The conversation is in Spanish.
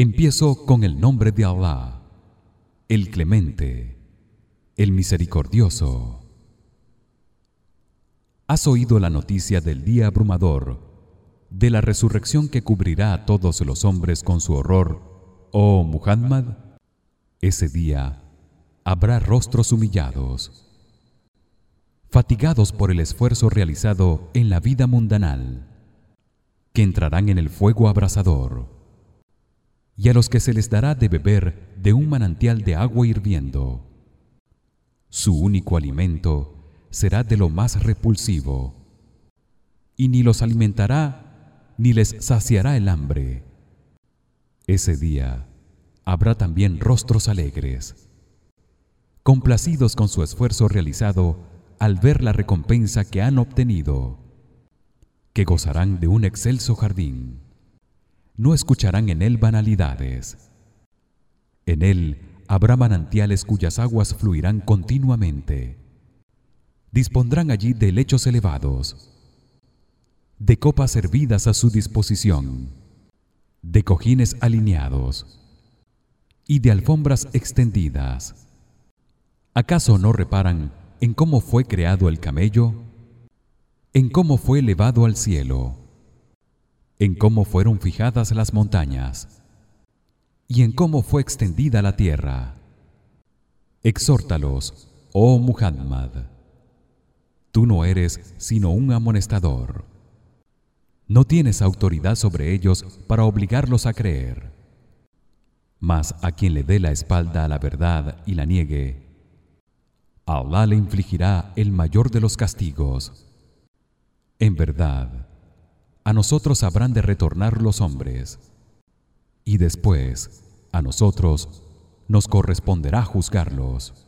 Empiezo con el nombre de Allah, el Clemente, el Misericordioso. ¿Has oído la noticia del día abrumador, de la resurrección que cubrirá a todos los hombres con su horror, oh Muhammad? Ese día habrá rostros humillados, fatigados por el esfuerzo realizado en la vida mundanal, que entrarán en el fuego abrasador, y a los que se les dará de beber de un manantial de agua hirviendo. Su único alimento será de lo más repulsivo y ni los alimentará ni les saciará el hambre ese día habrá también rostros alegres complacidos con su esfuerzo realizado al ver la recompensa que han obtenido que gozarán de un excelso jardín no escucharán en él banalidades. En él habrá manantiales cuyas aguas fluirán continuamente. Dispondrán allí de lechos elevados de copas servidas a su disposición de cojines alineados y de alfombras extendidas. Acaso no reparan en cómo fue creado el camello en cómo fue elevado al cielo en cómo fueron fijadas las montañas y en cómo fue extendida la tierra. Exhórtalos oh Muhammad. Tú no eres sino un amonestador. No tienes autoridad sobre ellos para obligarlos a creer. Mas a quien le dé la espalda a la verdad y la niegue Allah le infligirá el mayor de los castigos. En verdad a nosotros habrán de retornar los hombres. Y después a nosotros nos corresponderá juzgarlos